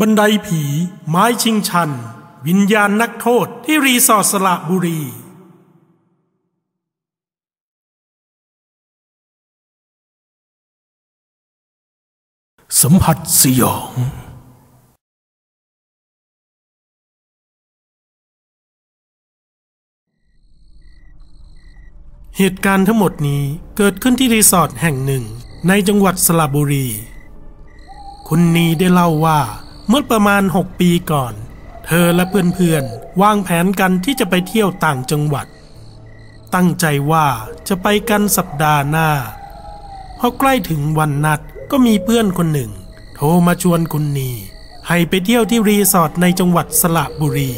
บันไดผี ไม้ชิงชัน วิญญาณนักโทษที่รีสอร์ทสระบุรี สัมผัสสยอง เหตุการณ์ทั้งหมดนี้เกิดขึ้นที่รีสอร์ทแห่งหนึ่งในจังหวัดสระบุรี คุณนีได้เล่าว่า เมื่อประมาณ 6 ปีก่อน เธอและเพื่อนๆ วางแผนกันที่จะไปเที่ยวต่างจังหวัด ตั้งใจว่าจะไปกันสัปดาห์หน้าพอใกล้ถึงวันนัดก็มีเพื่อนคนหนึ่ง โทรมาชวนคุณนีให้ไปเที่ยวที่รีสอร์ทในจังหวัดสระบุรี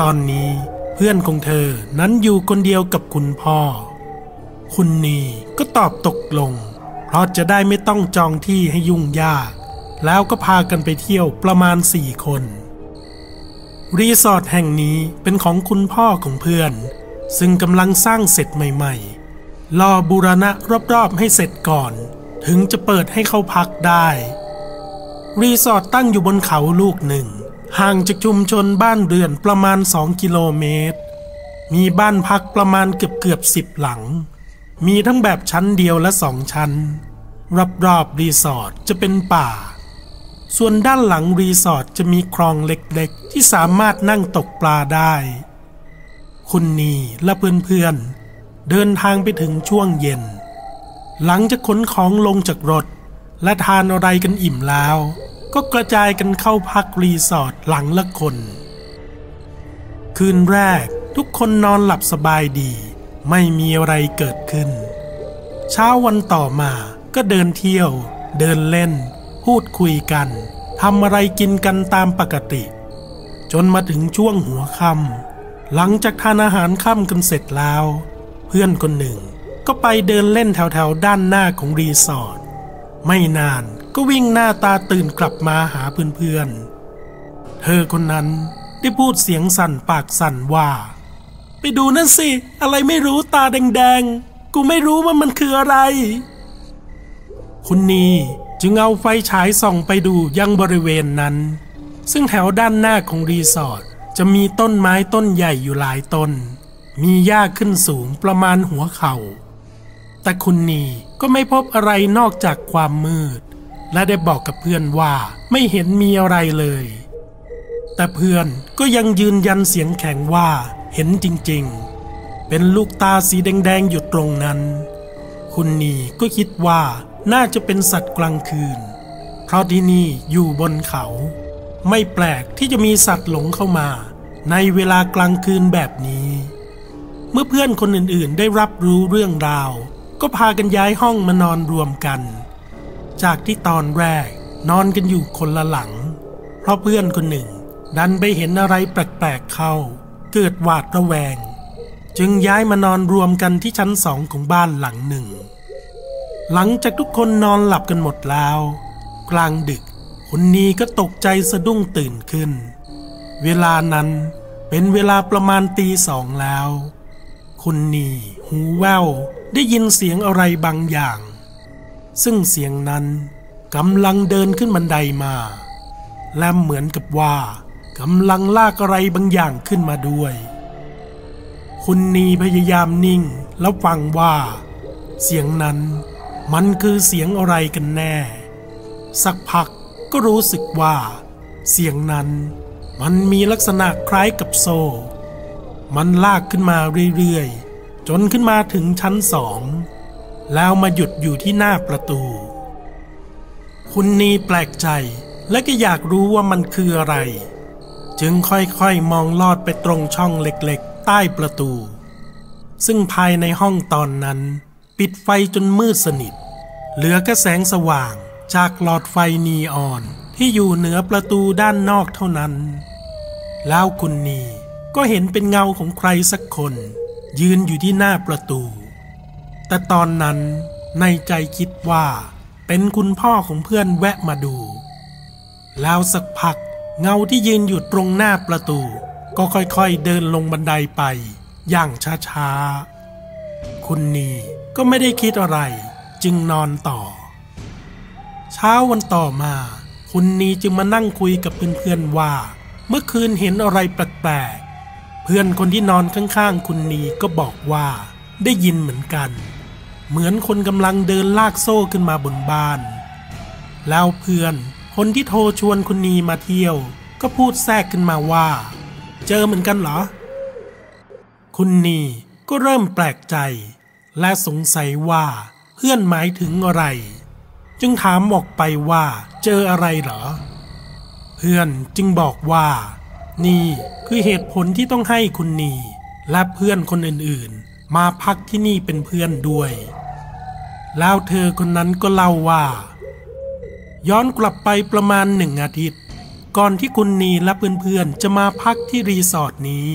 ตอนนี้เพื่อนของเธอนั้นอยู่คนเดียวกับคุณพ่อ คุณนีก็ตอบตกลง เพราะจะได้ไม่ต้องจองที่ให้ยุ่งยาก แล้วก็พากันไปเที่ยวประมาณสี่คน รีสอร์ทแห่งนี้เป็นของคุณพ่อของเพื่อน ซึ่งกำลังสร้างเสร็จใหม่ๆ รอบูรณะรอบๆให้เสร็จก่อน ถึงจะเปิดให้เข้าพักได้ รีสอร์ทตั้งอยู่บนเขาลูกหนึ่ง ห่างจากชุมชนบ้านเรือนประมาณสองกิโลเมตร มีบ้านพักประมาณเกือบเกือบสิบหลัง มีทั้งแบบชั้นเดียวและสองชั้น รอบๆรีสอร์ทจะเป็นป่า ส่วนด้านหลังรีสอร์ทจะมีคลองเล็กๆ ที่สามารถนั่งตกปลาได้ คุณนีและเพื่อนๆ เดินทางไปถึงช่วงเย็น หลังจากขนของลงจากรถ และทานอะไรกันอิ่มแล้ว ก็กระจายกันเข้าพักรีสอร์ทหลังละคน คืนแรกทุกคนนอนหลับสบายดี ไม่มีอะไรเกิดขึ้น เช้าวันต่อมาก็เดินเที่ยว เดินเล่น พูดคุยกันทำอะไรกินกันตามปกติ จนมาถึงช่วงหัวค่ำหลังจากทานอาหารค่ำกันเสร็จแล้ว เพื่อนคนหนึ่งก็ไปเดินเล่นแถวๆด้านหน้าของรีสอร์ทไม่นานก็วิ่งหน้าตาตื่นกลับมาหาเพื่อนๆ เธอคนนั้นได้พูดเสียงสั่นปากสั่นว่า ไปดูนั่นสิ อะไรไม่รู้ตาแดงๆ กูไม่รู้ว่ามันคืออะไร คุณนี จึงเอาไฟฉายส่องไปดูยังบริเวณนั้น ซึ่งแถวด้านหน้าของรีสอร์ทจะมีต้นไม้ต้นใหญ่อยู่หลายต้น มีหญ้าขึ้นสูงประมาณหัวเขา่า แต่คุณนีก็ไม่พบอะไรนอกจากความมืด และได้บอกกับเพื่อนว่าไม่เห็นมีอะไรเลย แต่เพื่อนก็ยังยืนยันเสียงแข็งว่าเห็นจริงๆ เป็นลูกตาสีแดงๆอยู่ตรงนั้น คุณนีก็คิดว่า น่าจะเป็นสัตว์กลางคืน เพราะที่นี่อยู่บนเขา ไม่แปลกที่จะมีสัตว์หลงเข้ามา ในเวลากลางคืนแบบนี้ เมื่อเพื่อนคนอื่นๆ ได้รับรู้เรื่องราว ก็พากันย้ายห้องมานอนรวมกัน จากที่ตอนแรกนอนกันอยู่คนละหลัง เพราะเพื่อนคนหนึ่ง ดันไปเห็นอะไรแปลกๆเข้า เกิดหวาดระแวง จึงย้ายมานอนรวมกันที่ชั้นสองของบ้านหลังหนึ่ง หลังจากทุกคนนอนหลับกันหมดแล้ว กลางดึกคุณนีก็ตกใจสะดุ้งตื่นขึ้น เวลานั้นเป็นเวลาประมาณตีสองแล้วคุณนีหูแว่วได้ยินเสียงอะไรบางอย่าง ซึ่งเสียงนั้นกำลังเดินขึ้นบันไดมา และเหมือนกับว่ากำลังลากอะไรบางอย่างขึ้นมาด้วย คุณนีพยายามนิ่งแล้วฟังว่า เสียงนั้น มันคือเสียงอะไรกันแน่ สักพักก็รู้สึกว่า เสียงนั้นมันมีลักษณะคล้ายกับโซ่ มันลากขึ้นมาเรื่อยๆ จนขึ้นมาถึงชั้นสอง แล้วมาหยุดอยู่ที่หน้าประตู คุณนีแปลกใจและก็อยากรู้ว่ามันคืออะไร จึงค่อยๆมองลอดไปตรงช่องเล็กๆ ใต้ประตู ซึ่งภายในห้องตอนนั้น ปิดไฟจนมืดสนิท เหลือแค่แสงสว่างจากหลอดไฟนีออนที่อยู่เหนือประตูด้านนอกเท่านั้น แล้วคุณนีก็เห็นเป็นเงาของใครสักคน ยืนอยู่ที่หน้าประตู แต่ตอนนั้นในใจคิดว่าเป็นคุณพ่อของเพื่อนแวะมาดู แล้วสักพักเงาที่ยืนอยู่ตรงหน้าประตู ก็ค่อยๆเดินลงบันไดไป อย่างช้าๆ คุณนี ก็ไม่ได้คิดอะไร จึงนอนต่อ เช้าวันต่อมา คุณนีจึงมานั่งคุยกับเพื่อนๆว่า เมื่อคืนเห็นอะไรแปลกๆเพื่อนคนที่นอนข้างๆ คุณนีก็บอกว่า ได้ยินเหมือนกัน เหมือนคนกำลังเดินลากโซ่ขึ้นมาบนบ้าน แล้วเพื่อนคนที่โทรชวนคุณนีมาเที่ยว ก็พูดแทรกขึ้นมาว่า เจอเหมือนกันเหรอ คุณนีก็เริ่มแปลกใจ และสงสัยว่าเพื่อนหมายถึงอะไร จึงถามออกไปว่าเจออะไรเหรอ เพื่อนจึงบอกว่า นี่คือเหตุผลที่ต้องให้คุณนีและเพื่อนคนอื่นๆ มาพักที่นี่เป็นเพื่อนด้วย แล้วเธอคนนั้นก็เล่าว่า ย้อนกลับไปประมาณหนึ่งอาทิตย์ ก่อนที่คุณนีและเพื่อนๆ จะมาพักที่รีสอร์ทนี้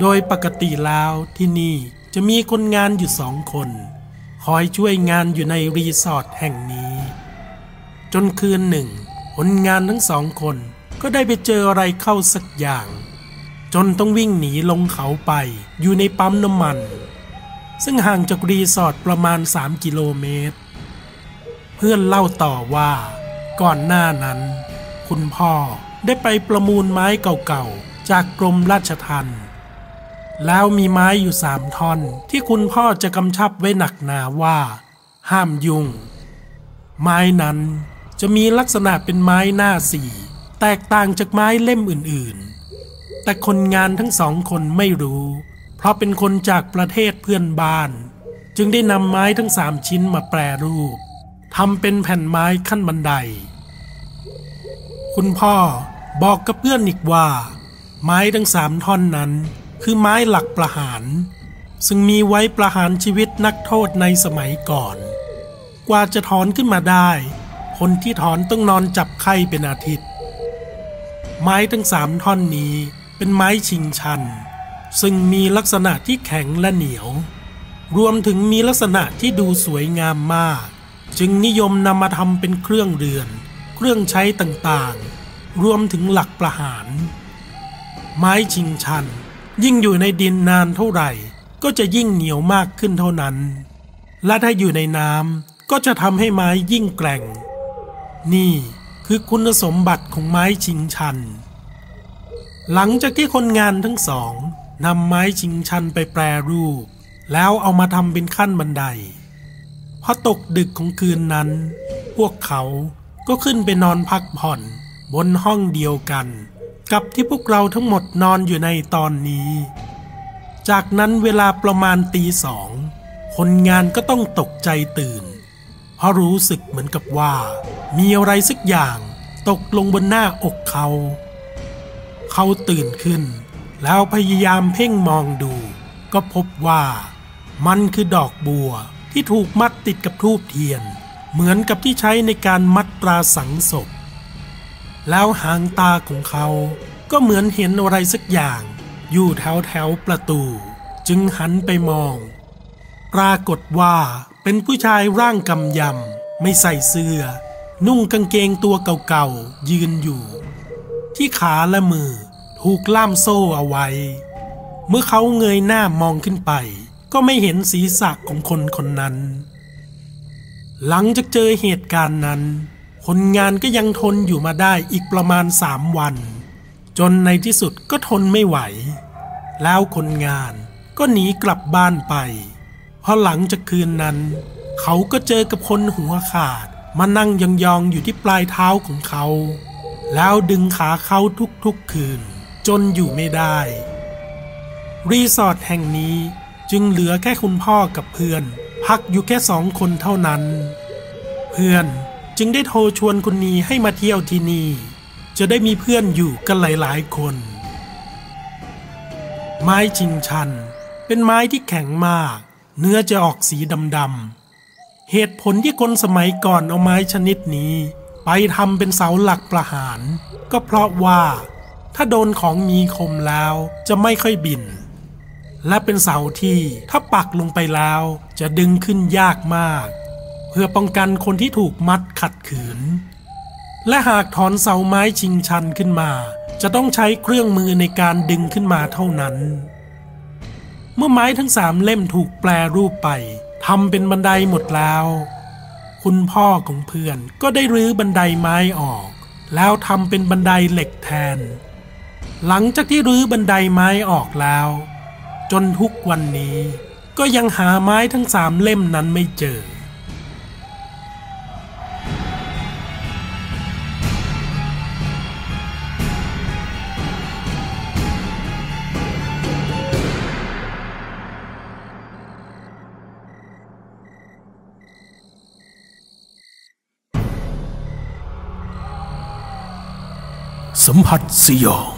โดยปกติแล้วที่นี่ จะมีคนงานอยู่สองคน คอยช่วยงานอยู่ในรีสอร์ทแห่งนี้ จนคืนหนึ่งคนงานทั้งสองคนก็ได้ไปเจออะไรเข้าสักอย่าง จนต้องวิ่งหนีลงเขาไปอยู่ในปั๊มน้ำมัน ซึ่งห่างจากรีสอร์ทประมาณ 3 กิโลเมตร เพื่อนเล่าต่อว่า ก่อนหน้านั้น คุณพ่อได้ไปประมูลไม้เก่าๆ จากกรมราชทัณฑ์ แล้วมีไม้อยู่สามท่อน ที่คุณพ่อจะกำชับไว้หนักหนาว่า ห้ามยุ่ง ไม้นั้นจะมีลักษณะเป็นไม้หน้าสี่แตกต่างจากไม้เล่มอื่นๆ แต่คนงานทั้งสองคนไม่รู้ เพราะเป็นคนจากประเทศเพื่อนบ้าน จึงได้นำไม้ทั้งสามชิ้นมาแปรรูปทำเป็นแผ่นไม้ขั้นบันได คุณพ่อบอกกับเพื่อนอีกว่า ไม้ทั้งสามท่อนนั้น คือไม้หลักประหาร ซึ่งมีไว้ประหารชีวิตนักโทษในสมัยก่อน กว่าจะถอนขึ้นมาได้ คนที่ถอนต้องนอนจับไข้เป็นอาทิตย์ ไม้ทั้งสามท่อนนี้เป็นไม้ชิงชัน ซึ่งมีลักษณะที่แข็งและเหนียว รวมถึงมีลักษณะที่ดูสวยงามมาก จึงนิยมนำมาทำเป็นเครื่องเรือน เครื่องใช้ต่างๆ รวมถึงหลักประหาร ไม้ชิงชัน ยิ่งอยู่ในดินนานเท่าไหร่ ก็จะยิ่งเหนียวมากขึ้นเท่านั้น และถ้าอยู่ในน้ำก็จะทำให้ไม้ยิ่งแกร่ง นี่คือคุณสมบัติของไม้ชิงชัน หลังจากที่คนงานทั้งสองนำไม้ชิงชันไปแปรรูป แล้วเอามาทำเป็นขั้นบันไดพอตกดึกของคืนนั้น พวกเขาก็ขึ้นไปนอนพักผ่อนบนห้องเดียวกัน กับที่พวกเราทั้งหมดนอนอยู่ในตอนนี้ จากนั้นเวลาประมาณตีสอง คนงานก็ต้องตกใจตื่น เพราะรู้สึกเหมือนกับว่า มีอะไรสักอย่างตกลงบนหน้าอกเขา เขาตื่นขึ้น แล้วพยายามเพ่งมองดู ก็พบว่ามันคือดอกบัวที่ถูกมัดติดกับทูบเทียน เหมือนกับที่ใช้ในการมัดตราสังศพ แล้วหางตาของเขาก็เหมือนเห็นอะไรสักอย่าง อยู่แถวแถวประตู จึงหันไปมอง ปรากฏว่าเป็นผู้ชายร่างกำยำ ไม่ใส่เสื้อ นุ่งกางเกงตัวเก่าๆ ยืนอยู่ ที่ขาและมือถูกล่ามโซ่เอาไว้ เมื่อเขาเงยหน้ามองขึ้นไป ก็ไม่เห็นศีรษะของคนคนนั้น หลังจากเจอเหตุการณ์นั้น คนงานก็ยังทนอยู่มาได้อีกประมาณสามวัน จนในที่สุดก็ทนไม่ไหว แล้วคนงานก็หนีกลับบ้านไปเพราะหลังจากคืนนั้น เขาก็เจอกับคนหัวขาดมานั่งยองๆอยู่ที่ปลายเท้าของเขา แล้วดึงขาเขาทุกๆคืน จนอยู่ไม่ได้ รีสอร์ทแห่งนี้จึงเหลือแค่คุณพ่อกับเพื่อน พักอยู่แค่สองคนเท่านั้น เพื่อน จึงได้โทรชวนคุณนีให้มาเที่ยวที่นี่ จะได้มีเพื่อนอยู่กันหลายๆคน ไม้ชิงชัน เป็นไม้ที่แข็งมาก เนื้อจะออกสีดำๆเหตุผลที่คนสมัยก่อนเอาไม้ชนิดนี้ ไปทำเป็นเสาหลักประหาร ก็เพราะว่าถ้าโดนของมีคมแล้วจะไม่ค่อยบิน และเป็นเสาที่ถ้าปักลงไปแล้วจะดึงขึ้นยากมาก เพื่อป้องกันคนที่ถูกมัดขัดขืน และหากถอนเสาไม้ชิงชันขึ้นมา จะต้องใช้เครื่องมือในการดึงขึ้นมาเท่านั้น เมื่อไม้ทั้งสามเล่มถูกแปลรูปไปทำเป็นบันไดหมดแล้ว คุณพ่อของเพื่อนก็ได้รื้อบันไดไม้ออก แล้วทำเป็นบันไดเหล็กแทน หลังจากที่รื้อบันไดไม้ออกแล้ว จนทุกวันนี้ก็ยังหาไม้ทั้งสามเล่มนั้นไม่เจอ สัมผัสสยอง